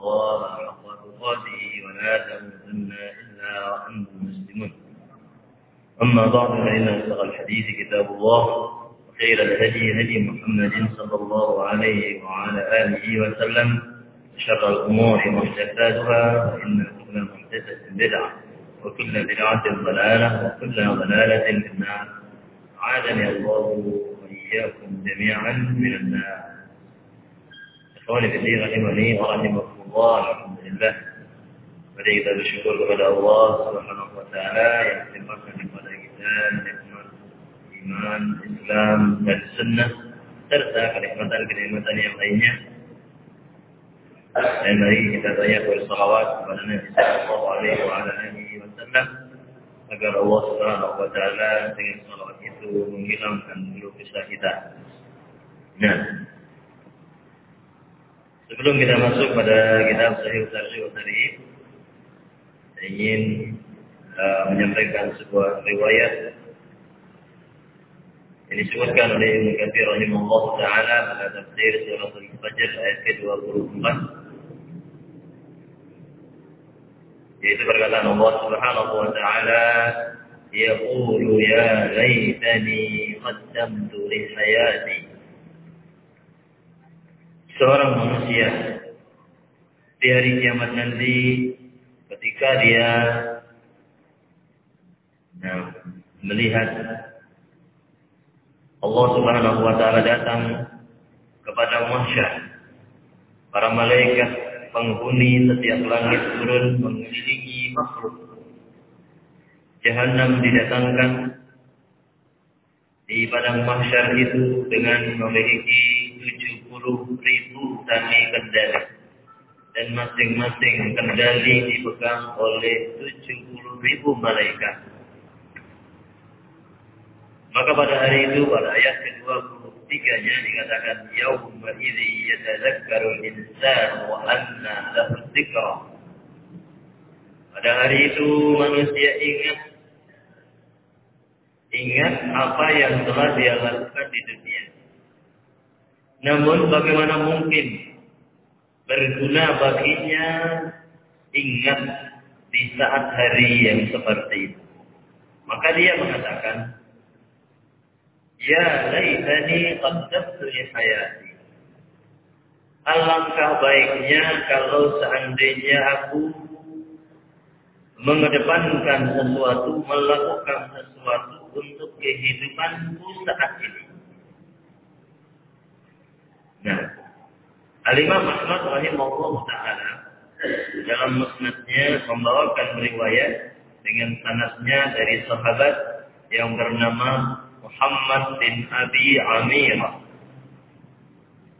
الله حق تقاته ولا تموتن إلا وأنتم مسلمون. أما بعد فإن أصدق الحديث كتاب الله وخير الهدي هدي محمد صلى الله عليه وعلى آله وسلم شر الأمور محدثاتها فإن كل محدثة بدعة وكل بدعة ضلالة وكل ضلالة في النار. عادني الله وإياكم جميعا من النار. Fillah rahimani wa rahimakumullah. Alhamdulillah. Mari kita bersyukur kepada Allah Subhanahu wa taala yang melimpahkan kepada nikmat iman, Islam dan sunnah serta kenikmatan-kenikmatan yang lainnya. Dan mari kita tanya bersalawat kepada Nabi sallallahu alaihi wasallam agar Allah Subhanahu wa taala dengan salawat itu menghilangkan kisah kita. Nah, Sebelum kita masuk pada kitab Sahih Tarjih Tarih, saya ingin uh, menyampaikan sebuah riwayat. Yang disebutkan oleh Ibnu Katsir rahimahullah taala pada tafsir surah Al-Fajr ayat ke-24. Yaitu perkataan Allah Subhanahu wa taala yaqulu ya laitani qaddamtu li seorang manusia di hari kiamat nanti ketika dia nah, melihat Allah Subhanahu wa taala datang kepada mahsyar para malaikat penghuni setiap langit turun mengelilingi makhluk. Jahannam didatangkan di padang mahsyar itu dengan memiliki 70 ribu tali kendali dan masing-masing kendali dipegang oleh 70 ribu malaikat. Maka pada hari itu pada ayat ke-23 nya dikatakan yauma idzi yatadzakkaru insan wa anna lahu. Pada hari itu manusia ingat ingat apa yang telah dia lakukan di dunia. Namun bagaimana mungkin berguna baginya ingat di saat hari yang seperti itu. Maka dia mengatakan, Ya laitani qaddamtu li hayati. Alangkah baiknya kalau seandainya aku mengedepankan sesuatu, melakukan sesuatu untuk kehidupanku saat ini. Nah, Al-Imam Ahmad rahimahullah ta'ala dalam musnadnya membawakan riwayat dengan sanadnya dari sahabat yang bernama Muhammad bin Abi Amirah.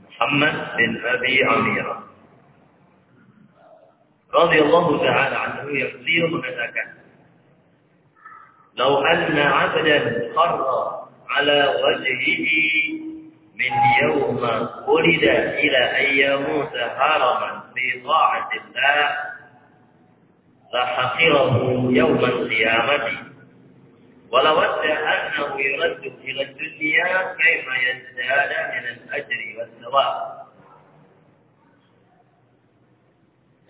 Muhammad bin Abi Amirah. radhiyallahu ta'ala anhu yang beliau mengatakan "Lau anna 'abdan kharra 'ala wajhihi من يوم ولد إلى أن يموت هرما في طاعة الله فحقره يوم القيامة. ولود أنه يرد إلى الدنيا كيف يزداد من الأجر والثواب.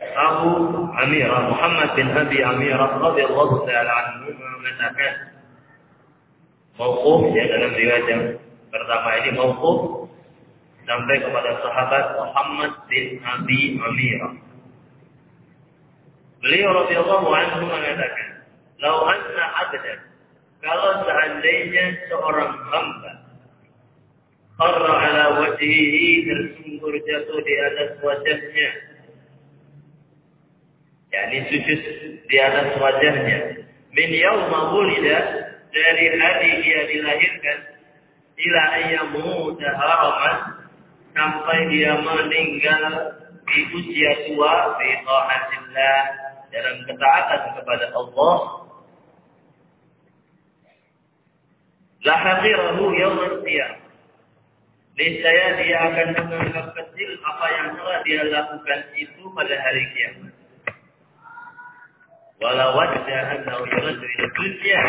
أبو عميرة محمد بن أبي عميرة رضي الله تعالى عنهما متى كان؟ موقوف يا لم يواجه pertama ini mauquf sampai kepada sahabat Muhammad bin Abi Amirah. Beliau radhiyallahu anhu mengatakan, "Lau anna 'abdan kalau seandainya seorang hamba qarra ala wajhihi tersungkur jatuh di atas wajahnya yakni sujud di atas wajahnya min yauma wulida dari hari dia dilahirkan ila ayyamu haraman sampai dia meninggal di usia tua fi taatillah dalam ketaatan kepada Allah. La haqirahu yawmal qiyamah niscaya dia akan menganggap kecil apa yang telah dia lakukan itu pada hari kiamat. Walau wajah annahu yuraddu ila dunya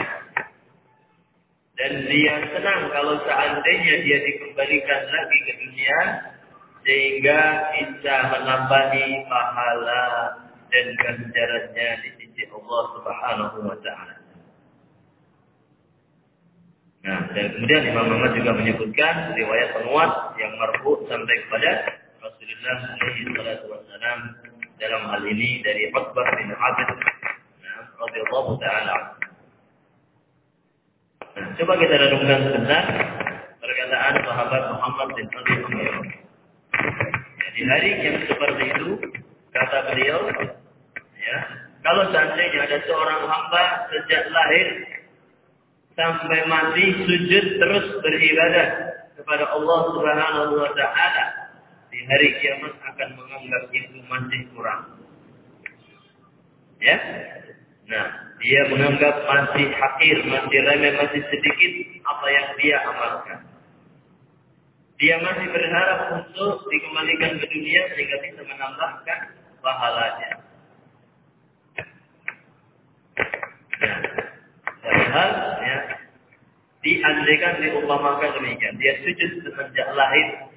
dan dia senang kalau seandainya dia dikembalikan lagi ke dunia sehingga bisa menambahi pahala dan ganjarannya di sisi Allah Subhanahu wa taala. Nah, dan kemudian Imam Muhammad juga menyebutkan riwayat penguat yang marfu sampai kepada Rasulullah alaihi wasallam dalam hal ini dari Utsbah bin Abd nah, radhiyallahu taala. Coba kita renungkan sebentar perkataan sahabat Muhammad bin Abi. Ya, di hari yang seperti itu kata beliau, ya, kalau seandainya ada seorang hamba sejak lahir sampai mati sujud terus beribadah kepada Allah Subhanahu wa taala di hari kiamat akan menganggap itu masih kurang. Ya. Nah, dia menganggap masih hakir, masih remeh, masih sedikit apa yang dia amalkan. Dia masih berharap untuk dikembalikan ke dunia sehingga bisa menambahkan pahalanya. Nah, padahal ya, diandaikan diumpamakan demikian. Dia sujud sejak lahir.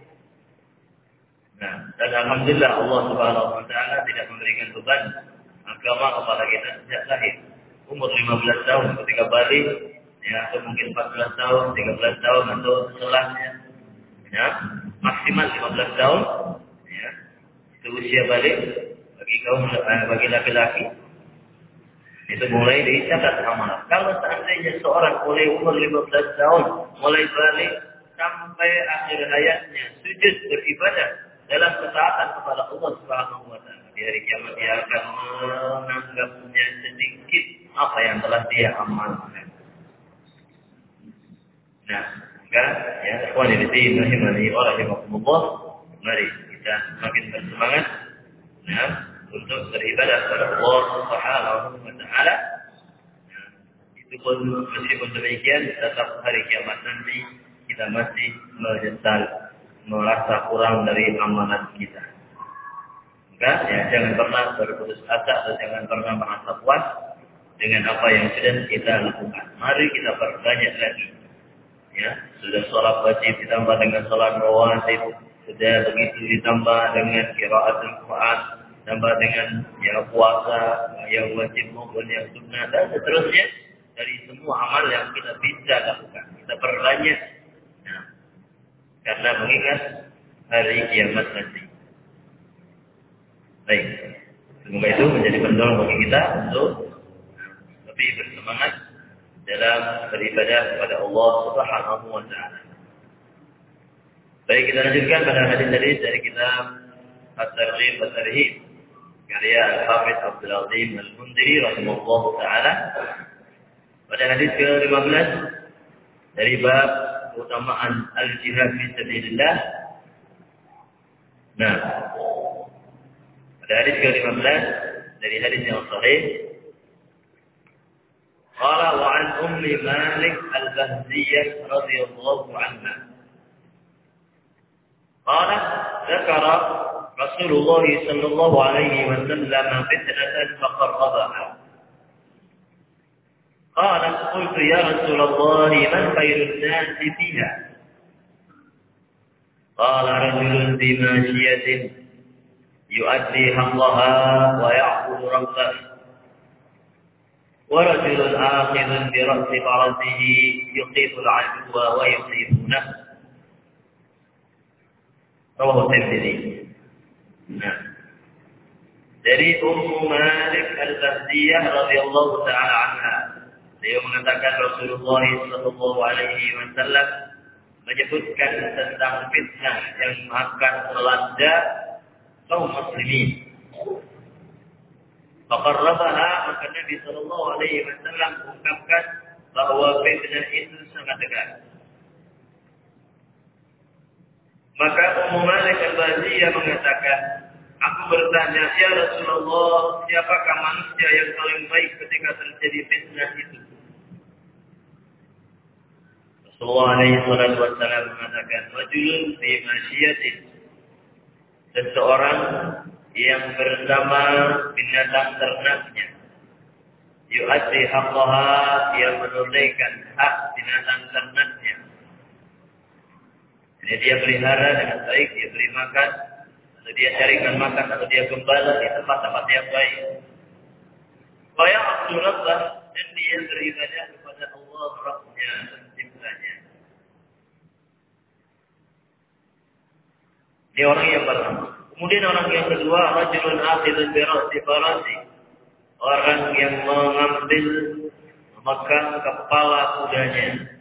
Nah, dan alhamdulillah Allah Subhanahu wa taala tidak memberikan beban agama kepada kita sejak lahir. Umur 15 tahun ketika balik, ya atau mungkin 14 tahun, 13 tahun atau setelahnya. Ya, maksimal 15 tahun, ya. Itu usia balik bagi kaum eh, bagi laki-laki. Itu mulai dicatat amalan. Kalau seandainya seorang mulai umur 15 tahun, mulai balik sampai akhir hayatnya sujud beribadah dalam ketaatan kepada Allah Subhanahu wa taala di hari kiamat dia akan menanggapnya sedikit apa yang telah dia amalkan. Nah, maka ya ikhwan sini rahimani wa rahimakumullah, mari kita semakin bersemangat nah, untuk beribadah kepada Allah Subhanahu wa taala. Nah, itu pun meskipun demikian tetap hari kiamat nanti kita masih menyesal merasa kurang dari amalan kita. Maka ya jangan pernah berputus asa atau jangan pernah merasa puas dengan apa yang sudah kita lakukan. Mari kita perbanyak lagi. Ya, sudah sholat wajib ditambah dengan sholat rawatib, sudah begitu ditambah dengan kiraat Al-Quran, tambah dengan ya puasa yang wajib maupun yang sunnah dan seterusnya dari semua amal yang kita bisa lakukan. Kita perbanyak. Nah, karena mengingat hari kiamat nanti. Baik. Semoga itu menjadi pendorong bagi kita untuk lebih bersemangat dalam beribadah kepada Allah Subhanahu wa taala. Baik, kita lanjutkan pada hadis-hadis dari kitab At-Targhib wa Tarhib karya Al-Hafidz Abdul Azim Al-Mundiri rahimahullah taala. Pada hadis ke-15 dari bab keutamaan al-jihad fi sabilillah. Nah, pada hadis ke-15 dari hadis yang sahih Qala wa an ummi Malik al-Bahziyah radhiyallahu anha Qala ذكر رسول الله صلى الله عليه وسلم فتنة فقربها. قالت قلت يا رسول الله من خير الناس فيها؟ قال رجل ذي ماشية يؤدي حقها ويعبد ربه. ورجل آخذ برأس فرسه يقيف العدو ويصيبونه رواه الترمذي Nah. Dari Ummu Malik Al-Bahdiyah radhiyallahu taala anha. Beliau mengatakan Rasulullah sallallahu alaihi wasallam menyebutkan tentang fitnah yang akan melanda kaum muslimin. Faqarrabaha maka Nabi sallallahu alaihi wasallam mengungkapkan bahwa fitnah itu sangat dekat. Maka Ummu Malik Al-Baziyah mengatakan, Aku bertanya, ya Rasulullah, siapakah manusia yang paling baik ketika terjadi fitnah itu? Rasulullah alaihi salatu wassalam mengatakan, Rajulun fi masyiatin. Seseorang yang bersama binatang ternaknya. Yu'addi haqqaha, dia menunaikan hak binatang ternaknya. Jadi dia pelihara dengan baik, dia beri makan, atau dia carikan makan, atau dia gembala di tempat-tempat yang baik. Supaya Abdullah dan dia beribadah kepada Allah Rabbnya, penciptanya. Dia orang yang pertama. Kemudian orang yang kedua, rajulun akhidun bi ra'si farasi. Orang yang mengambil memegang kepala kudanya.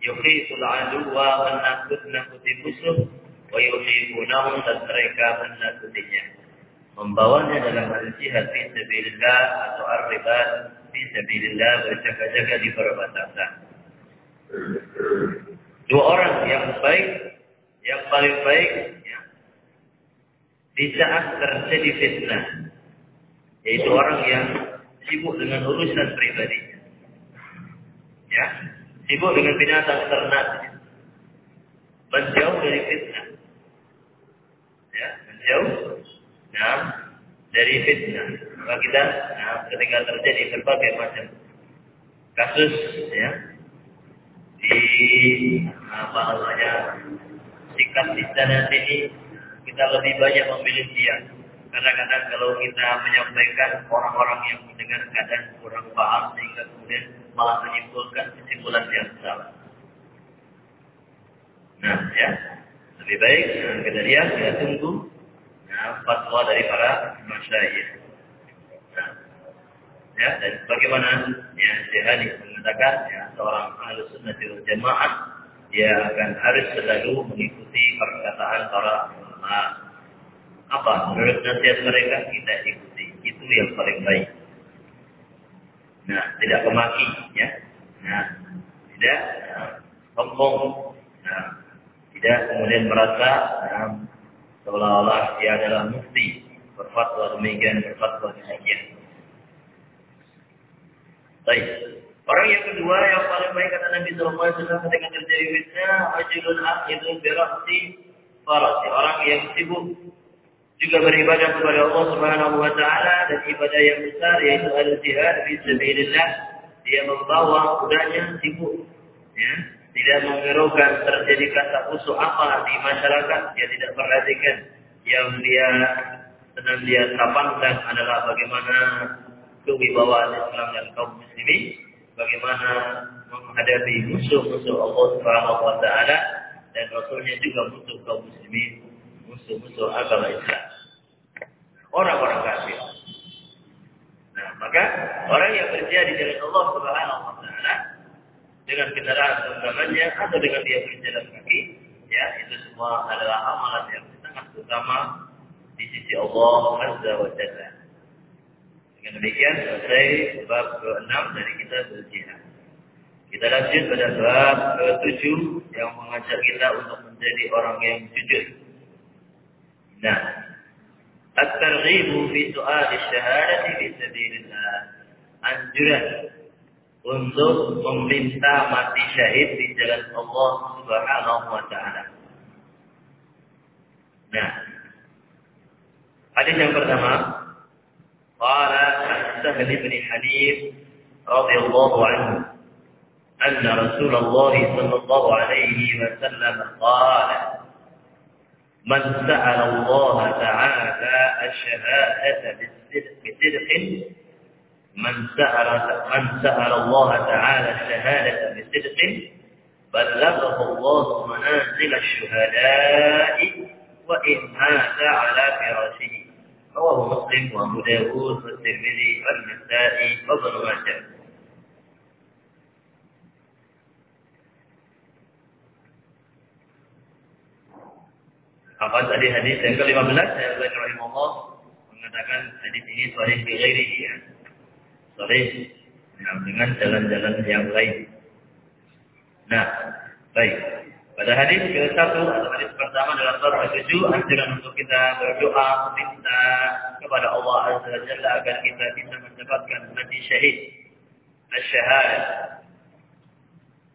Yukhiful aduwa menakut-nakuti musuh. Wa yukhifunahum dan mereka menakutinya. Membawanya dalam hal jihad fi sabilillah atau ar-ribat fi sabilillah berjaga-jaga di perbatasan. Dua orang yang baik, yang paling baik di saat terjadi fitnah, yaitu orang yang sibuk dengan urusan pribadinya, ya, sibuk dengan binatang ternak, menjauh dari fitnah, ya, menjauh, nah, dari fitnah. Maka kita, nah, ketika terjadi berbagai macam kasus, ya, di apa namanya sikap di sana sini kita lebih banyak memilih dia. Kadang-kadang kalau kita menyampaikan orang-orang yang mendengar kadang kurang paham sehingga kemudian malah menyimpulkan kesimpulan yang salah. Nah, ya, lebih baik nah, kita lihat, kita tunggu nah, fatwa dari para masyayikh. Nah, ya, dan bagaimana ya Syekh mengatakan ya seorang ahli sunnah jamaah dia akan harus selalu mengikuti perkataan para ulama. Apa menurut nasihat mereka kita ikuti. Itu yang paling baik. Nah, tidak kemaki, ya. Nah, tidak sombong. Nah, tidak kemudian merasa nah, seolah-olah dia adalah mufti berfatwa demikian berfatwa demikian. Baik. Orang yang kedua yang paling baik kata Nabi Sallallahu Alaihi Wasallam ketika terjadi fitnah, ajulun akhidun berarti farasi. Orang yang sibuk juga beribadah kepada Allah Subhanahu Wa Taala dan ibadah yang besar yaitu al jihad fi sabilillah. Dia membawa kudanya sibuk, ya, tidak mengerukan terjadi kata usuh apa di masyarakat. Dia tidak perhatikan yang dia sedang dia tapangkan adalah bagaimana kewibawaan Islam dan kaum muslimin bagaimana menghadapi musuh-musuh Allah Subhanahu wa taala dan rasulnya juga musuh kaum muslimin, musuh-musuh agama Islam. Orang-orang kafir. Nah, maka orang yang berjaya di jalan Allah Subhanahu wa taala dengan kendaraan tunggangannya atau dengan dia berjalan kaki, ya itu semua adalah amalan yang sangat utama di sisi Allah Azza wa Jalla. Dengan demikian selesai bab ke-6 dari kita berjihad. Kita lanjut pada bab ke-7 yang mengajak kita untuk menjadi orang yang jujur. Nah, at-targhibu fi su'al syahadati fi sabilillah. Anjuran untuk meminta mati syahid di jalan Allah Subhanahu wa taala. Nah, hadis yang pertama qala Sahal bin Hanif radhiyallahu anhu أن رسول الله صلى الله عليه وسلم قال من سأل الله تعالى الشهادة بصدق من سأل من سأل الله تعالى الشهادة بصدق بلغه الله منازل الشهداء وإن مات على فراشه. رواه مسلم وأبو داود والترمذي والنسائي وابن ماجه. Apa tadi hadis yang ke-15 saya ulangi rahimahullah mengatakan hadis ini sahih di ghairihi ya. Sahih ya, dengan jalan-jalan yang lain. Nah, baik. Pada hadis ke satu atau hadis pertama dalam bab ke-7 anjuran untuk kita berdoa meminta kepada Allah Azza wa Jalla agar kita bisa mendapatkan mati syahid. Asy-syahadah.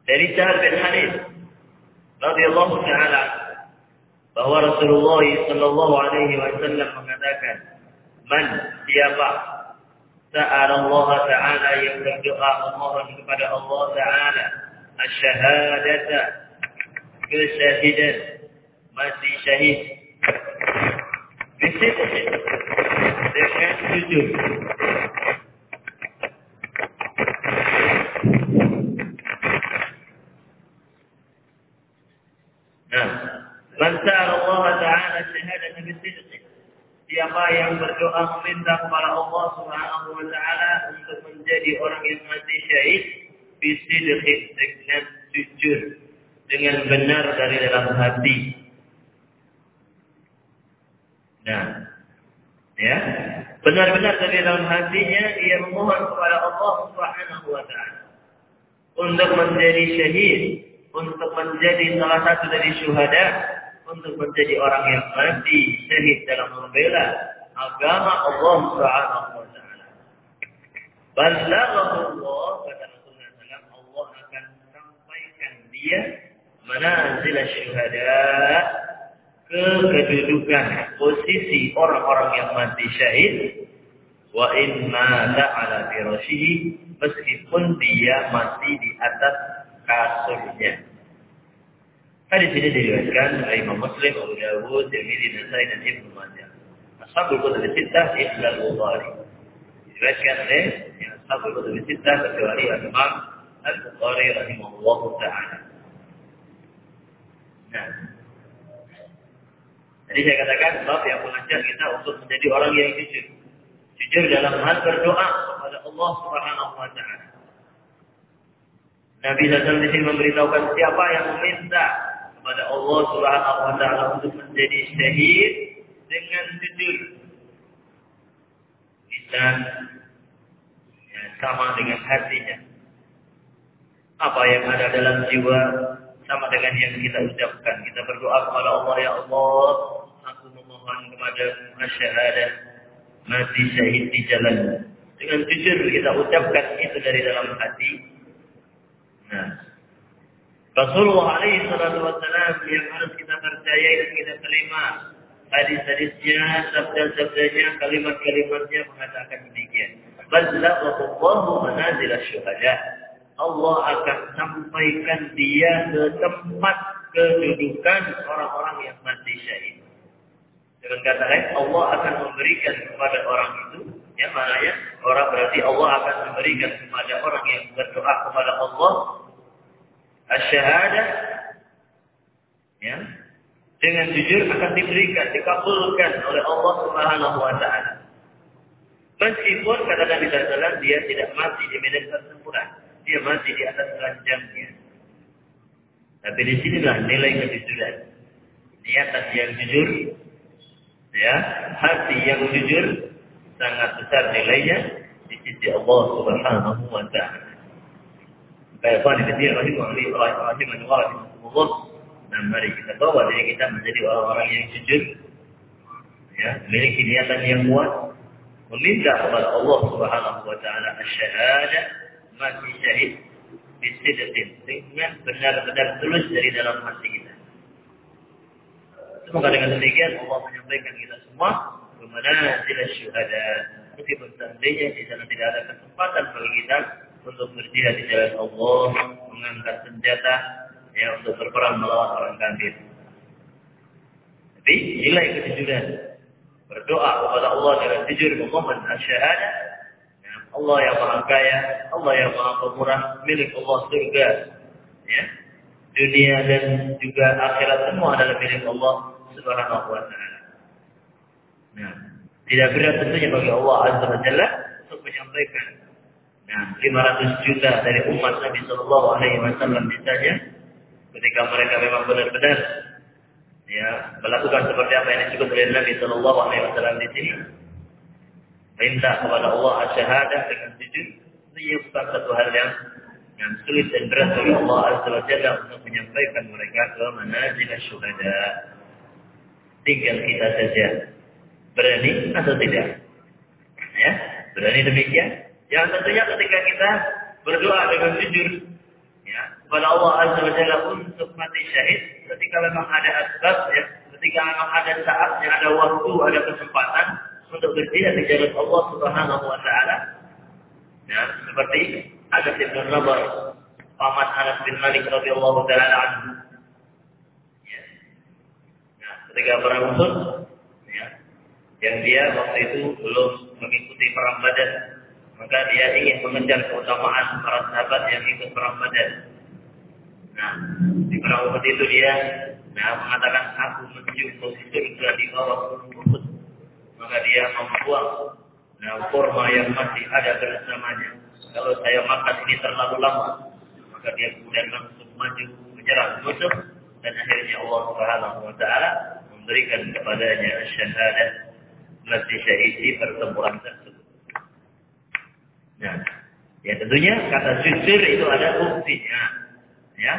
Dari Sahal bin Hanif radhiyallahu taala bahwa Rasulullah sallallahu alaihi wasallam mengatakan, "Man siapa Allah taala yang berdoa memohon kepada Allah taala asy-syahadata kesyahidan mati syahid. Dengan jujur Nah, man Allah Ta'ala bisidq. Siapa yang berdoa meminta kepada Allah Subhanahu wa taala untuk menjadi orang yang mati syahid bisidq dengan jujur dengan benar dari dalam hati. Nah, ya, benar-benar dari dalam hatinya ia memohon kepada Allah Subhanahu wa taala untuk menjadi syahid untuk menjadi salah satu dari syuhada, untuk menjadi orang yang mati syahid dalam membela agama Allah Subhanahu wa taala. Ballaghahu Allah kata Rasulullah SAW, Allah akan sampaikan dia manazil syuhada ke kedudukan posisi orang-orang yang mati syahid wa in mata ala firashihi meskipun dia mati di atas kasurnya. Hadis ini diriwayatkan oleh Imam Muslim, Abu Dawud, Tirmidzi, Nasai dan Ibnu Majah. Ashabul Kutub Sittah illa al-Bukhari. Diriwayatkan oleh Ashabul Kutub Sittah kecuali Imam Al-Bukhari rahimahullah taala. Nah, jadi saya katakan bab yang mengajak kita untuk menjadi orang yang jujur. Jujur dalam hal berdoa kepada Allah Subhanahu wa taala. Nabi SAW di sini memberitahukan siapa yang meminta kepada Allah Subhanahu wa taala untuk menjadi syahid dengan jujur. Lisan ya, sama dengan hatinya. Apa yang ada dalam jiwa sama dengan yang kita ucapkan. Kita berdoa kepada Allah, ya Allah, aku memohon kepada syahadat mati syahid di jalan. Dengan jujur kita ucapkan itu dari dalam hati. Nah, Rasulullah alaihi salatu wassalam yang harus kita percayai dan kita terima hadis-hadisnya, sabda-sabdanya, kalimat-kalimatnya mengatakan demikian. Ballaghahu manazil syuhada. Allah akan sampaikan dia ke tempat kedudukan orang-orang yang mati syahid. Dengan kata lain, Allah akan memberikan kepada orang itu, ya maknanya orang berarti Allah akan memberikan kepada orang yang berdoa kepada Allah asyahadah, ya dengan jujur akan diberikan, dikabulkan oleh Allah Subhanahu Wa Taala. Meskipun kata Nabi Sallallahu dia tidak mati di medan pertempuran, dia mati di atas ranjangnya. Tapi di sinilah nilai kejujuran. Niatan yang jujur, ya, hati yang jujur sangat besar nilainya di sisi Allah Subhanahu wa taala. Baik, Pak, dikatakan rahimahullah rahimahullah rahimahullah dan mari kita bawa diri kita menjadi orang-orang yang jujur ya, memiliki niatan yang kuat meminta kepada Allah Subhanahu wa taala asy-syahadah mati syahid bisidqin dengan benar-benar tulus dari dalam hati kita. Semoga dengan demikian Allah menyampaikan kita semua ke mana jelas syuhada. Meskipun seandainya di sana tidak ada kesempatan bagi kita untuk berjihad di jalan Allah, mengangkat senjata, ya untuk berperang melawan orang kafir. Tapi nilai kejujuran berdoa kepada Allah dengan jujur memohon syahadat ya, Allah yang maha kaya, Allah yang maha pemurah, milik Allah surga. Ya. Dunia dan juga akhirat semua adalah milik Allah Subhanahu wa taala. Nah, tidak berat tentunya bagi Allah Azza wa Jalla untuk menyampaikan nah 500 juta dari umat Nabi Shallallahu alaihi wasallam misalnya ketika mereka memang benar-benar ya melakukan seperti apa yang disebut oleh Nabi Shallallahu Alaihi Wasallam di sini minta kepada Allah syahadah dengan jujur bukan satu hal yang yang sulit dan berat bagi Allah Azza wa untuk menyampaikan mereka ke manazil syuhada. Tinggal kita saja berani atau tidak. Ya, berani demikian. Yang tentunya ketika kita berdoa dengan jujur ya, kepada Allah Azza wa Jalla untuk mati syahid ketika memang ada asbab ya, ketika memang ada saatnya, ada waktu, ada kesempatan untuk berjihad di jalan Allah Subhanahu wa taala. Ya, seperti ada Ibn Nabar, paman Anas bin Malik radhiyallahu taala anhu. Ya. Nah, ketika perang Uhud, ya, yang dia waktu itu belum mengikuti perang Badar, maka dia ingin mengejar keutamaan para sahabat yang ikut perang Badar. Nah, di perang Uhud itu dia nah, mengatakan aku mencium bau surga di bawah gunung Uhud. Maka dia membuang nah, kurma yang masih ada bersamanya. Kalau saya makan ini terlalu lama, maka dia kemudian langsung maju menyerang musuh dan akhirnya Allah Subhanahu wa taala memberikan kepadanya syahadat mati syahid di pertempuran tersebut. Nah, ya tentunya kata jujur itu ada buktinya. Ya,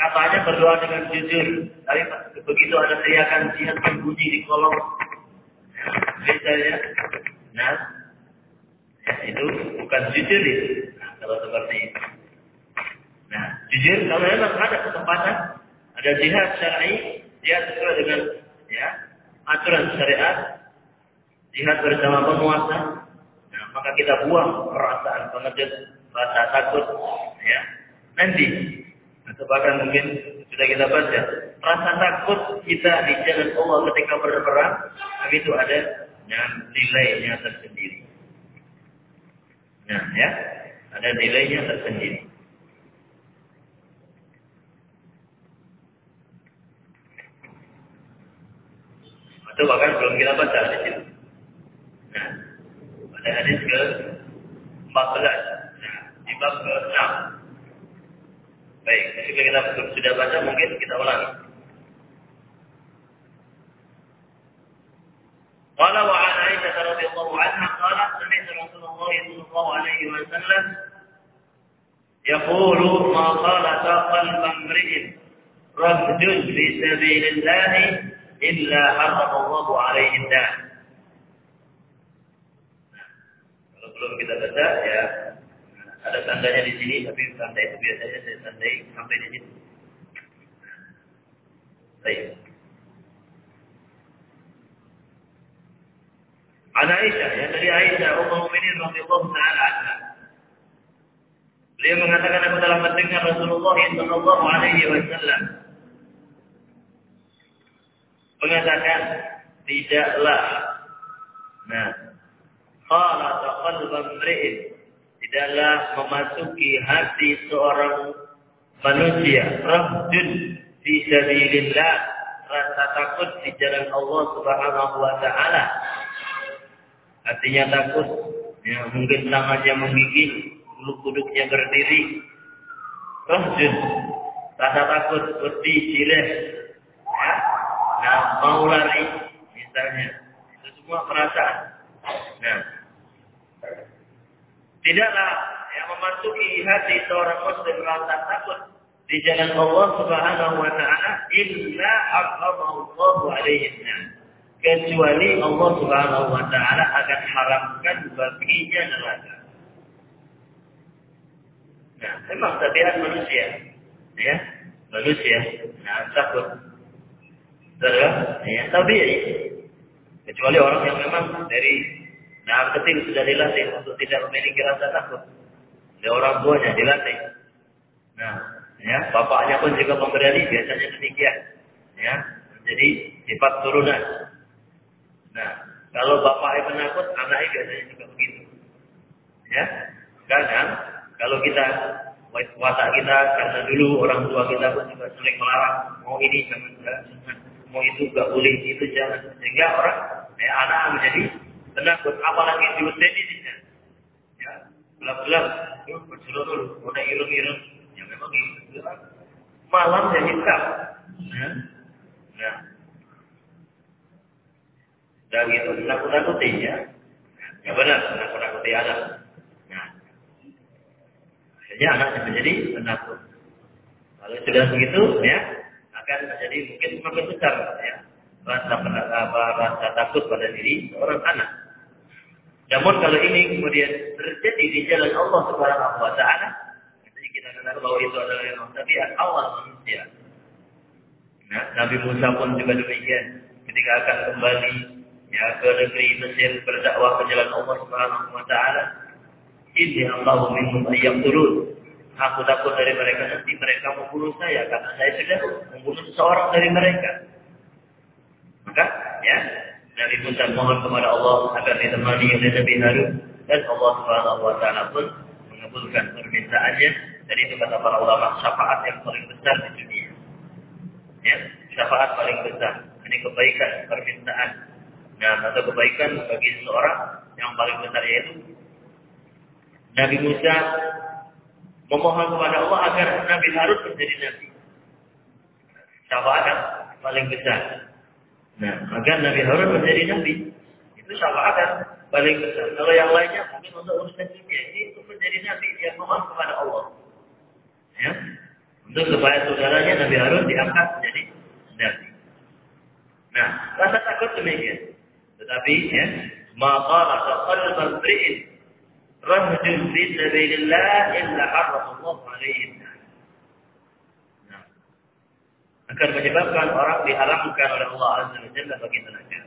katanya berdoa dengan jujur, tapi begitu ada teriakan jihad berbunyi di kolong, misalnya, nah, ya, itu bukan jujur itu. Nah, kalau seperti itu. Nah, jujur kalau memang ada kesempatan, ada jihad syar'i, jihad sesuai dengan ya aturan syariat, jihad bersama penguasa, maka kita buang perasaan pengecut, rasa takut, ya. Nanti atau bahkan mungkin sudah kita baca rasa takut kita di jalan Allah ketika berperang itu ada yang nilainya tersendiri. Nah, ya, ada nilainya tersendiri. Atau bahkan belum kita baca di situ. Nah, pada hadis ke 14. Nah, di bab ke 6. Baik, jika kita sudah baca mungkin kita ulangi. قال وعن عائشة رضي الله عنها قالت سمعت رسول الله صلى الله عليه وسلم يقول ما خالط قلب امرئ رفد في سبيل الله إلا حرم الله عليه النار. belum kita baca ya ada tandanya di sini, tapi tanda itu biasanya saya tandai sampai di sini. Baik. An Aisyah, ya dari Aisyah, Ummul Mukminin radhiyallahu taala anha. Beliau mengatakan aku telah mendengar Rasulullah sallallahu alaihi wasallam mengatakan tidaklah nah qala qalban mri'in tidaklah memasuki hati seorang manusia. Rahjun fi sabilillah. Rasa takut di jalan Allah Subhanahu wa taala. Artinya takut. Ya mungkin tangannya menggigit bulu kuduknya berdiri. Rahjun rasa takut seperti sileh ya nah mau lari misalnya. Itu semua perasaan nah tidaklah yang memasuki hati seorang muslim rasa takut di jalan Allah Subhanahu wa taala illa aqamahu alaihi kecuali Allah Subhanahu wa taala akan haramkan baginya neraka. Nah, memang tabiat manusia, ya, manusia, nah takut, terus, ya, tabiat. Kecuali orang yang memang dari nah kecil sudah dilatih untuk tidak memiliki rasa takut. Oleh orang tuanya dilatih. Nah, ya, bapaknya pun juga memberani biasanya demikian. Ya, jadi sifat turunan. Nah, kalau bapak penakut, anaknya biasanya juga begitu. Ya, kadang kalau kita watak kita karena dulu orang tua kita pun juga sering melarang mau ini jangan jangan mau itu gak boleh itu jangan sehingga orang ya, anak menjadi penakut apalagi di usia ini ya gelap-gelap. Bersuruh dulu. Udah irung-irung. Ya memang itu malam ya hitam ya. Nah, dan itu nakut-nakuti ya. Ya benar, nakut-nakuti anak. Nah, saja anaknya menjadi penakut. Kalau sudah begitu, ya akan menjadi mungkin semakin besar, ya. Rasa rasa takut pada diri seorang anak. Namun kalau ini kemudian terjadi di jalan Allah Subhanahu wa taala, jadi kita katakan bahwa itu adalah yang tabiat awal manusia. Nah, Nabi Musa pun juga demikian. Ketika akan kembali ya ke negeri Mesir berdakwah ke jalan Allah Subhanahu wa taala, ini Allahu minhum turun. Aku takut dari mereka nanti mereka membunuh saya karena saya sudah membunuh seseorang dari mereka. Maka ya Nabi Musa mohon kepada Allah agar ditemani oleh Nabi Harun dan Allah Subhanahu wa taala pun mengabulkan permintaannya dan itu kata para ulama syafaat yang paling besar di dunia. Ya, syafaat paling besar. Ini kebaikan permintaan. Nah, atau kebaikan bagi seseorang yang paling besar yaitu Nabi Musa memohon kepada Allah agar Nabi Harun menjadi nabi. Syafaat yang paling besar. Nah, maka Nabi Harun menjadi nabi. Itu syafaat yang paling besar. Kalau yang lainnya mungkin untuk urusan dunia ini untuk menjadi nabi dia mohon kepada Allah. Ya. Untuk supaya saudaranya Nabi Harun diangkat menjadi nabi. Nah, rasa takut demikian. Tetapi ya, maka rasa qalban ri'in rajul fi sabilillah illa harramallahu alaihi akan menyebabkan orang diharamkan oleh Allah Azza wa Jalla bagi neraka.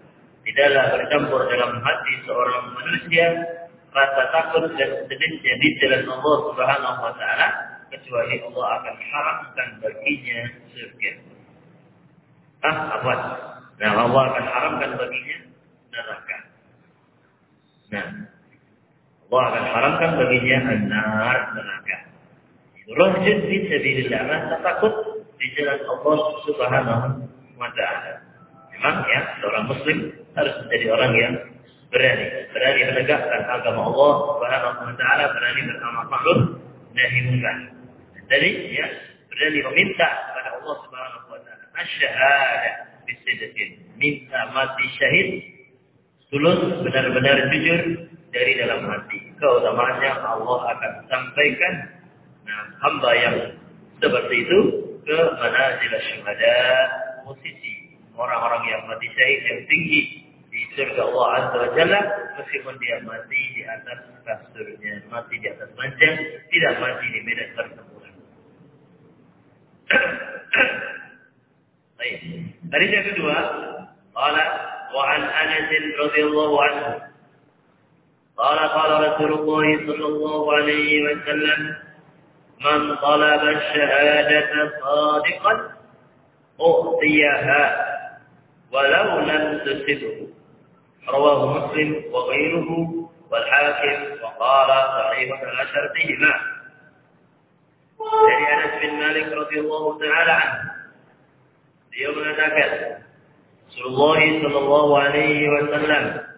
Tidaklah bercampur dalam hati seorang manusia rasa takut dan sedihnya di jalan Allah Subhanahu wa taala kecuali Allah akan haramkan baginya surga. Ah, apa? Nah, Allah akan haramkan baginya neraka. Nah, Allah akan haramkan baginya an-nar neraka. Rajin fi sabilillah, rasa takut di jalan Allah Subhanahu wa taala. Memang ya, seorang muslim harus menjadi orang yang berani, berani menegakkan agama Allah Subhanahu wa taala, berani beramar ma'ruf nahi munkar. Jadi ya, berani meminta kepada Allah Subhanahu wa taala asyhada bisidqin, minta mati syahid tulus benar-benar jujur dari dalam hati. Keutamaannya Allah akan sampaikan nah, hamba yang seperti itu ke manazil syuhada posisi orang-orang yang mati syahid yang tinggi di surga Allah Azza wa Jalla meskipun dia mati di atas kasurnya mati di atas manjang tidak mati di medan pertempuran Baik. Hadis yang kedua, qala wa an Anas radhiyallahu anhu. Qala qala Rasulullah sallallahu alaihi wasallam من طلب الشهادة صادقا أعطيها ولو لم تسبه. رواه مسلم وغيره والحاكم وقال صحيح على شرطهما. سيدي أنس بن مالك رضي الله تعالى عنه. يوم أتاك رسول الله صلى الله عليه وسلم.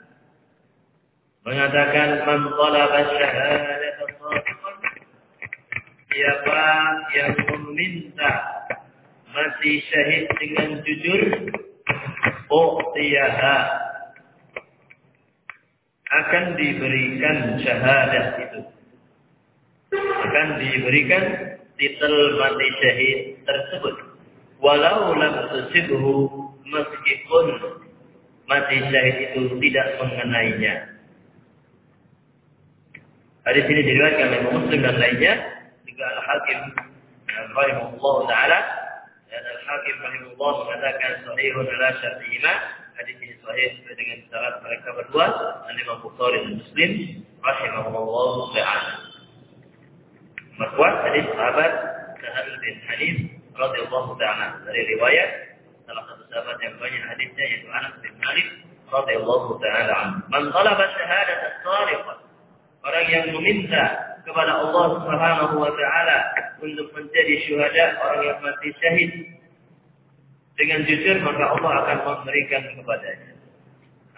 mengatakan من طلب الشهادة siapa yang meminta mati syahid dengan jujur u'tiyaha akan diberikan syahadat itu. Akan diberikan titel mati syahid tersebut. Walau lam tusibhu meskipun mati syahid itu tidak mengenainya. Hadis ini diriwayatkan oleh Muslim dan lainnya juga Al-Hakim rahimahullah taala. Dan Al-Hakim rahimahullah mengatakan sahihun ala syartihima. Hadis ini sahih sesuai dengan syarat mereka berdua. Dan Imam Bukhari dan Muslim rahimahullah taala. Marfu'an hadis sahabat Sahal bin Hanif radhiyallahu taala. Dari riwayat salah satu sahabat yang banyak hadisnya yaitu Anas bin Malik radhiyallahu taala anhu. Man talaba syahadat as-sariqah orang yang meminta kepada Allah Subhanahu wa taala untuk menjadi syuhada orang yang mati syahid. Dengan jujur maka Allah akan memberikan kepadanya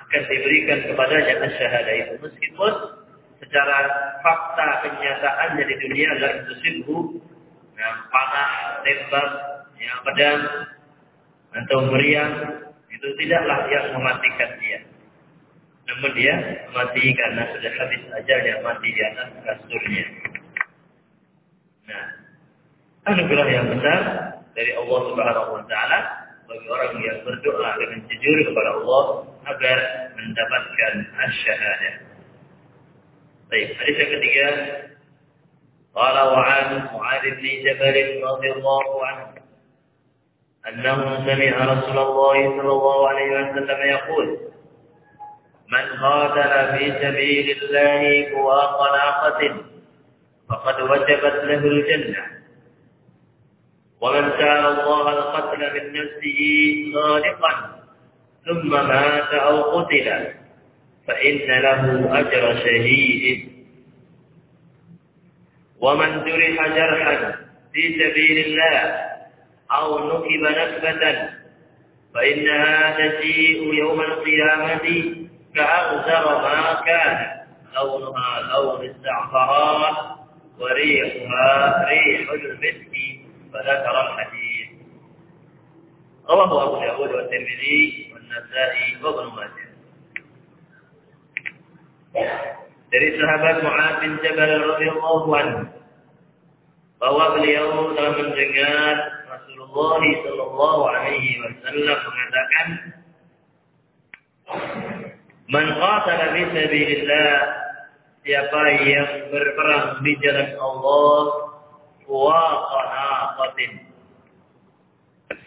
akan diberikan kepadanya asyhada itu. Meskipun secara fakta kenyataannya di dunia la tusibhu yang panah tembak yang pedang atau meriam itu tidaklah yang mematikan dia namun dia mati karena sudah habis ajalnya mati di atas kasurnya. Nah, anugerah yang besar dari Allah Subhanahu wa taala bagi orang yang berdoa dengan jujur kepada Allah agar mendapatkan asyhadah. Baik, hadis yang ketiga قال وعن معاذ بن جبل رضي الله عنه أنه سمع رسول الله صلى الله عليه وسلم يقول من قاتل في سبيل الله فواق ناقة فقد وجبت له الجنة. ومن سأل الله القتل من نفسه صادقا ثم مات أو قتل فإن له أجر شهيد. ومن جرح جرحا في سبيل الله أو نكب نكبة فإنها تجيء يوم القيامة. كأغزر ما كان لونها لون الزعفران وريحها ريح المسك فذكر الحديث رواه أبو داود والترمذي والنسائي وابن ماجه dari sahabat Mu'ad bin Jabal radhiyallahu anhu bahwa beliau telah mendengar Rasulullah sallallahu alaihi wasallam mengatakan Man qatala fi sabilillah siapa yang berperang di jalan Allah wa qanaqatin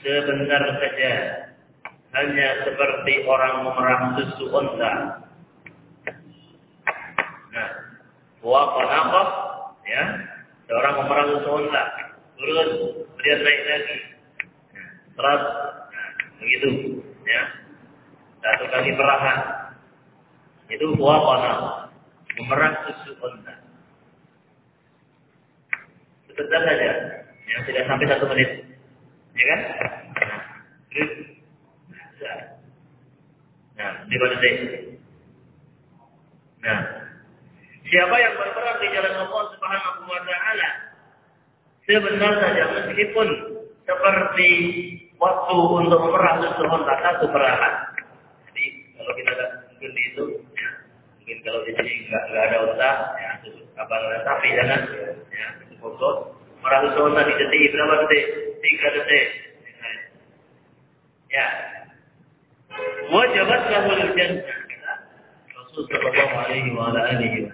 sebentar saja hanya seperti orang memerah susu unta Wa qanaqah ya, seorang memerang unta. Terus dia naik lagi. Terus nah, begitu ya. Satu kali perahan. Itu wa qanaqah. Memerang susu unta. Sebentar saja. Ya, tidak sampai satu menit. Ya kan? Nah, terus Nah, di mana Nah, Siapa yang berperang di jalan Allah Subhanahu wa taala sebenarnya saja meskipun seperti waktu untuk memerah sesuatu satu perahan. Jadi kalau kita di itu, mungkin kalau di sini nggak nggak ada unta, ya apa sapi jangan, ya cukup merah sesuatu di detik berapa detik? Tiga detik. Ya. Wajibat lahul jannah. Rasul alihi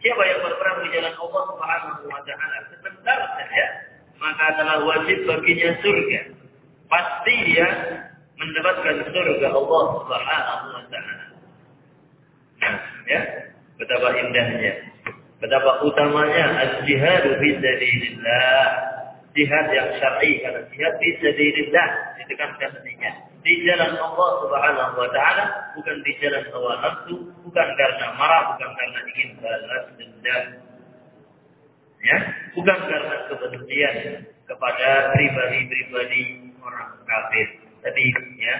Siapa yang berperang di jalan Allah Subhanahu wa taala sebentar saja, maka telah wajib baginya surga. Pasti dia mendapatkan surga Allah Subhanahu wa taala. Ya, betapa indahnya. Betapa utamanya al-jihad fi sabilillah. Jihad yang syar'i karena jihad fi sabilillah ditekankan hatinya di jalan Allah Subhanahu wa taala, bukan di jalan hawa nafsu, bukan karena marah, bukan karena ingin balas dendam. Ya, bukan karena kebencian kepada pribadi-pribadi orang kafir. Tapi ya,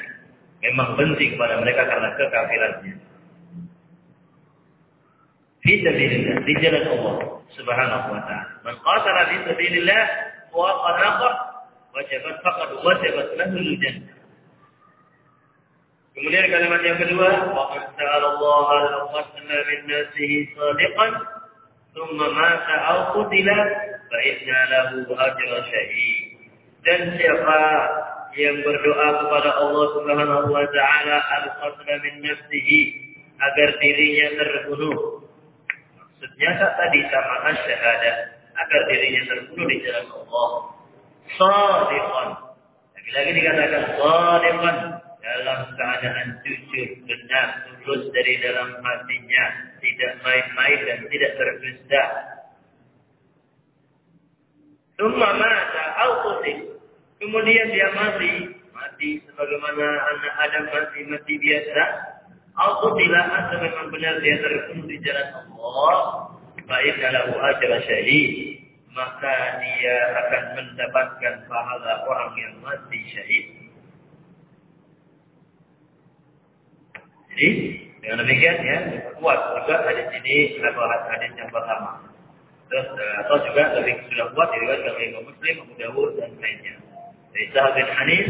memang benci kepada mereka karena kekafirannya. Fi sabilillah, di jalan Allah Subhanahu wa taala. Man qatala fi sabilillah wa qad wajabat faqad wajabat lahu al-jannah. Kemudian kalimat yang kedua, wa Allah al-qasma min nasihi sadiqan thumma mata aw qutila fa inna lahu ajra syahid. Dan siapa yang berdoa kepada Allah Subhanahu wa taala al-qasma min nafsihi agar dirinya terbunuh. Maksudnya tadi sama syahadah agar dirinya terbunuh di jalan Allah. Sadiqan. Lagi-lagi dikatakan sadiqan dalam keadaan jujur, benar, tulus dari dalam hatinya, tidak main-main dan tidak terdusta. Tumma mata au Kemudian dia mati, mati sebagaimana anak Adam mati mati biasa. Au atau memang benar dia terbunuh di jalan Allah, baik dalam ajra syahid, maka dia akan mendapatkan pahala orang yang mati syahid. Jadi dengan demikian ya kuat juga hadis ini atau hadis yang pertama. Terus eh, atau juga lebih sudah kuat diriwayatkan oleh Muslim, Abu Dawud dan lainnya. Dari Sahab bin Hanif,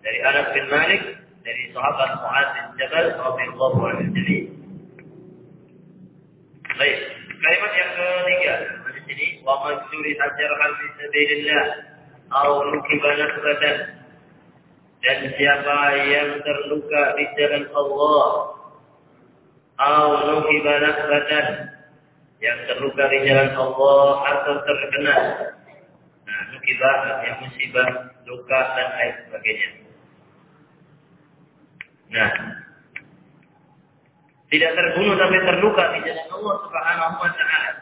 dari Anas bin Malik, dari sahabat Mu'ad bin Jabal radhiyallahu anhu. Jadi baik, kalimat yang ketiga hadis ini wa man juriha jarhan fi sabilillah aw nukiba nasbatan dan siapa yang terluka di jalan Allah aw nukiba nasbatan yang terluka di jalan Allah atau terkena nah nukibah yang musibah luka dan lain sebagainya nah tidak terbunuh tapi terluka di jalan Allah Subhanahu wa taala.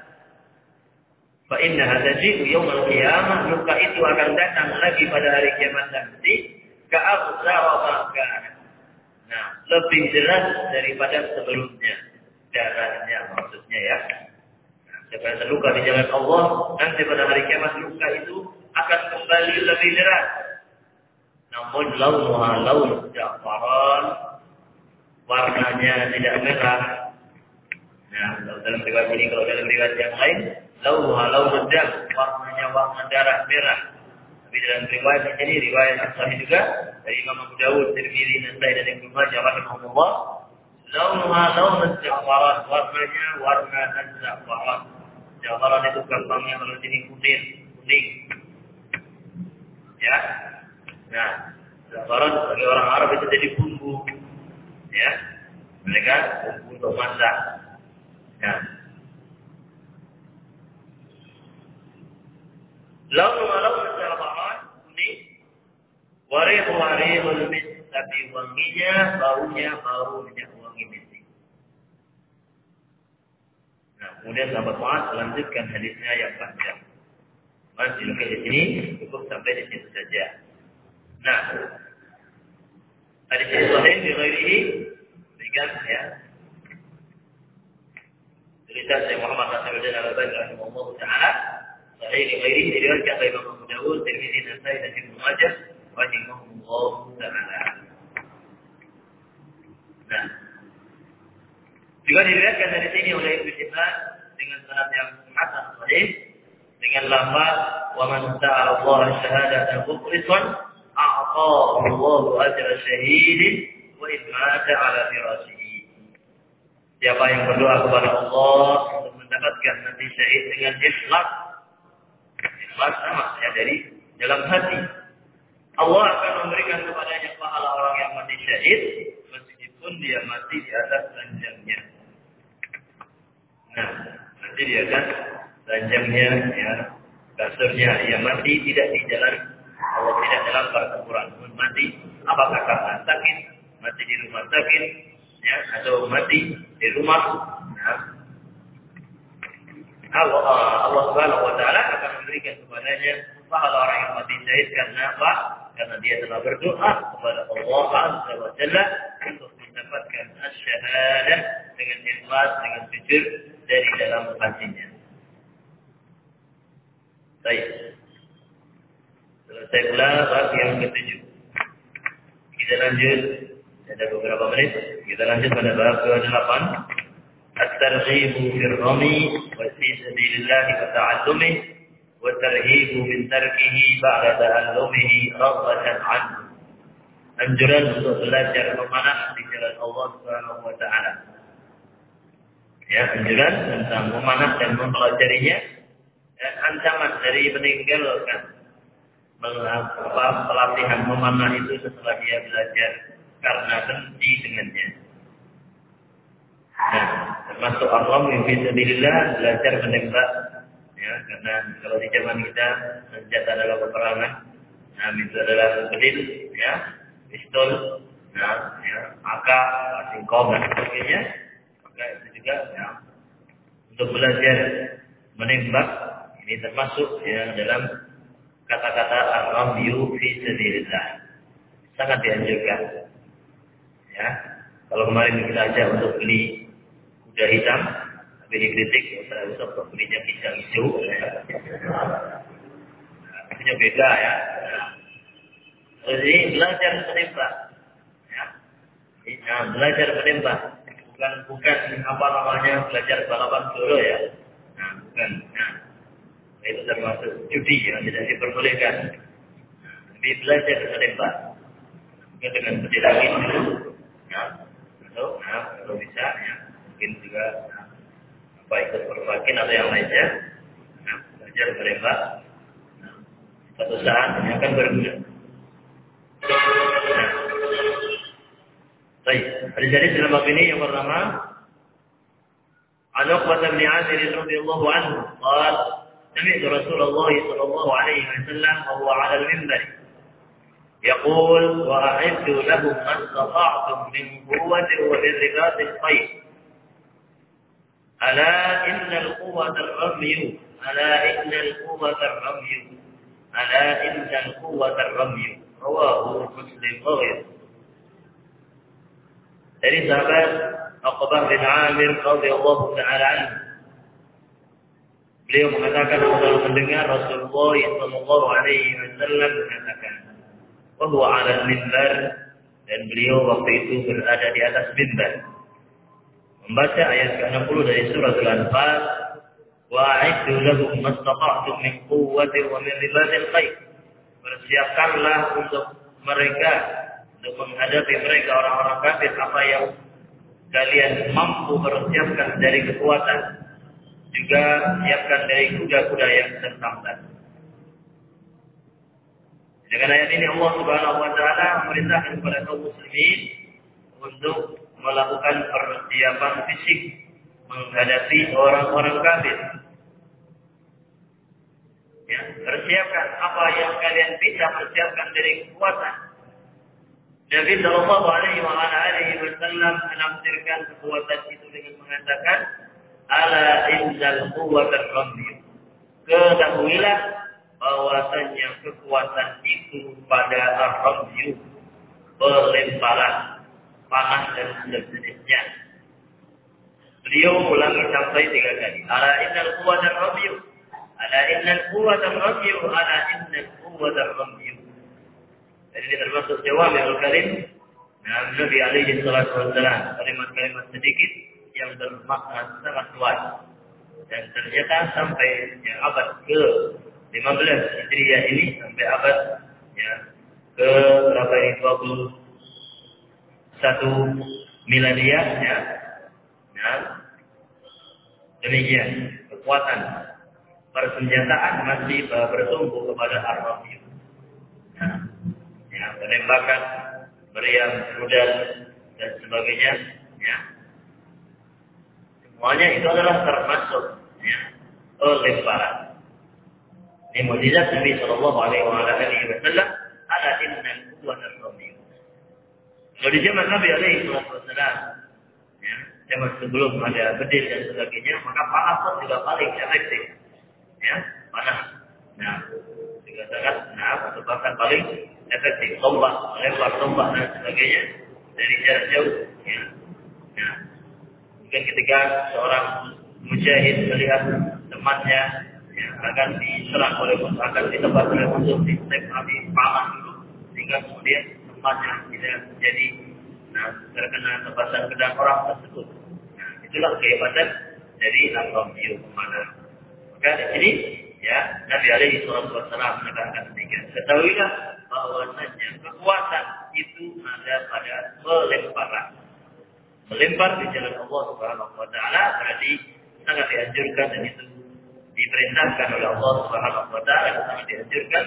Fa innaha taji'u yaumil qiyamah, luka itu akan datang lagi pada hari kiamat nanti ka wa Nah, lebih jelas daripada sebelumnya. Darahnya maksudnya ya. Nah, siapa yang terluka di jalan Allah, nanti pada hari kiamat luka itu akan kembali lebih deras. Namun launuha laun ja'faran warnanya tidak merah. Nah, dalam riwayat ini kalau dalam riwayat yang lain, lauha lauhud dam, warnanya warna darah merah. Tapi dalam riwayat ini riwayat sahih juga dari Imam Abu Dawud, Tirmidzi, Nasai dan Ibnu Majah rahimahullah. Lauha lauhud za'faran, warnanya warna za'faran. Za'faran itu gampangnya kalau sini kuning, kuning. Ya. Nah, za'faran bagi orang Arab itu jadi bumbu ya. Mereka untuk masak. Ya lalu malam secara bahan kuning warih warih mis tapi wanginya baunya bau minyak wangi misik nah kemudian sahabat Mu'ad melanjutkan hadisnya yang panjang. Masih di sini cukup sampai di situ saja nah. Hadis ini sahih di ghairihi. Demikian ya. Tulisan saya Muhammad Nasruddin Al-Albani rahimahullah taala. Sahih di ghairihi. Diriwayatkan oleh Imam Abu Dawud, Tirmidzi, Nasai dan Ibnu Majah rahimahullah taala. Nah, juga diriwayatkan dari sini oleh Ibnu Hibban dengan sanad yang hasan sahih dengan lafaz wa man ta'ala Allah syahadatan mukhlishan أعطاه الله أجر شهيد وإن مات على فراشه Siapa yang berdoa kepada Allah untuk mendapatkan nanti syahid dengan ikhlas. Ikhlas sama ya dari dalam hati. Allah akan memberikan kepadanya pahala orang yang mati syahid meskipun dia mati di atas ranjangnya. Nah, nanti di atas ranjangnya ya kasurnya ia mati tidak di jalan Allah tidak dalam pertempuran. Mati apakah karena sakit, mati di rumah sakit, ya, atau mati di rumah. Nah, Allah, Allah Subhanahu wa taala akan memberikan kepadanya pahala orang yang mati syahid karena apa? Karena dia telah berdoa kepada Allah Azza wa Jalla untuk mendapatkan asyhadah dengan ikhlas, dengan jujur dari dalam hatinya. Baik. Selesai pula bab yang ketujuh. Kita lanjut. Ada beberapa menit. Kita lanjut pada bab ke-8. الترغيب في الرمي وفي سبيل الله وتعلمه والترهيب من تركه بعد تعلمه رغبة عنه anjuran untuk belajar memanah di jalan Allah Subhanahu wa taala. Ya, anjuran tentang memanah dan mempelajarinya dan ancaman dari meninggalkan pelatihan memanah itu setelah dia belajar karena benci dengannya. Nah, termasuk Allah yang bisa belajar menembak. Ya, karena kalau di zaman kita senjata adalah peperangan, nah itu adalah pedil, ya, pistol, nah, ya, maka singkong dan sebagainya. Maka itu juga ya, untuk belajar menembak ini termasuk ya dalam kata-kata ar-ramyu fi sabilillah. Sangat dianjurkan. Ya. Kalau kemarin kita ajak untuk beli kuda hitam, tapi dikritik, saya usah untuk belinya pisang hijau. Nah, beda ya. Jadi belajar menembak. Ya. Nah, belajar menembak. Bukan bukan apa namanya belajar balapan dulu ya. Nah, bukan. Nah, itu termasuk judi yang tidak diperbolehkan. Tapi belajar menembak. Mungkin dengan berdialogin dulu, ya, atau nah, kalau bisa, ya, mungkin juga nah, apa ikut perbakin atau yang lainnya. Nah, belajar menembak. Nah, suatu saat ini akan berguna. Nah. Baik, hadis hadis dalam bab ini yang pertama عن عقبة بن عامر رضي الله عنه قال سمعت رسول الله صلى الله عليه وسلم وهو على المنبر يقول وأعدوا لهم ما استطعتم من قوة ومن رباط الخير ألا إن القوة الرمي ألا إن القوة الرمي ألا إن القوة الرمي. رواه مسلم وغيره. Dari sahabat Aqbah bin Amir radhiyallahu taala anhu. Beliau mengatakan kalau mendengar Rasulullah sallallahu alaihi wasallam mengatakan bahwa ala mimbar dan beliau waktu itu berada di atas mimbar membaca ayat ke-60 dari surat Al-Anfal wa a'iddu lahum mastata'tum min quwwati wa min ribatil khair persiapkanlah untuk mereka untuk menghadapi mereka orang-orang kafir apa yang kalian mampu persiapkan dari kekuatan juga siapkan dari kuda-kuda yang tertambat. Dengan ayat ini Allah Subhanahu wa taala memerintahkan kepada kaum muslimin untuk melakukan persiapan fisik menghadapi orang-orang kafir. Ya, persiapkan apa yang kalian bisa persiapkan dari kekuatan Nabi Shallallahu Alaihi Wasallam menafsirkan kekuatan itu dengan mengatakan, "Ala indal quwwatar ramyi." Ketahuilah bahwasanya kekuatan itu pada ar-ramyu pelemparan panah dan sejenisnya. Beliau ulangi sampai tiga kali. Ala innal quwwatar ramyu. Ala innal quwwatar ramyu. Ala innal quwwatar ramyu. Jadi ini termasuk jawabul kalim. Nah, Nabi alaihi salatu wassalam. Kalimat-kalimat sedikit yang bermakna sangat luas. Dan ternyata sampai yang abad ke 15 Hijriah ini sampai abad ya ke berapa ini 21 milenia ya. Ya. Demikian kekuatan persenjataan masih bertumbuh kepada Arab. Ya ya, penembakan, meriam rudal dan sebagainya, ya. Semuanya itu adalah termasuk ya, pelemparan. Ini mujizat Nabi Shallallahu Alaihi Wasallam. Ada inna kuat al-rami. Kalau di zaman Nabi Alaihi Wasallam, ya, zaman sebelum ada bedil dan sebagainya, maka panah pun juga paling efektif. Ya, panah. Nah, dikatakan, nah, atau bahkan paling efektif tombak, lempar tombak dan sebagainya dari jarak jauh. Ya. ya. Mungkin ketika seorang mujahid melihat temannya ya, akan diserang oleh akan ditebas oleh musuh, ditembaki paman dulu, sehingga kemudian temannya tidak jadi nah, terkena tebasan pedang orang tersebut. Nah, itulah kehebatan dari al-Ramyu ke mana. Maka di sini ya Nabi alaihi wasallam menekankan demikian. Ketahuilah bahwasanya kekuatan itu ada pada pelemparan. Melempar di jalan Allah Subhanahu wa taala berarti sangat dianjurkan dan itu diperintahkan oleh Allah Subhanahu wa taala dan sangat dianjurkan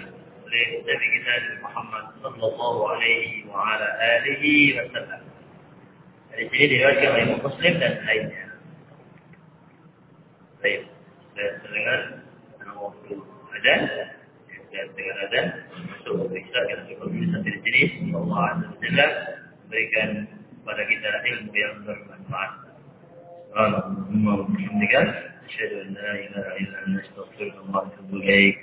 oleh Nabi kita Muhammad sallallahu alaihi wa ala alihi wasallam. Dari sini diriwayatkan oleh Muslim dan lainnya. Baik, saya terdengar waktu ada dan dengan ada masuk periksa yang cukup bisa di sini Allah Azza wa berikan kepada kita ilmu yang bermanfaat. Subhanallah wa bihamdika asyhadu an la ilaha illa anta astaghfiruka wa atubu ilaik.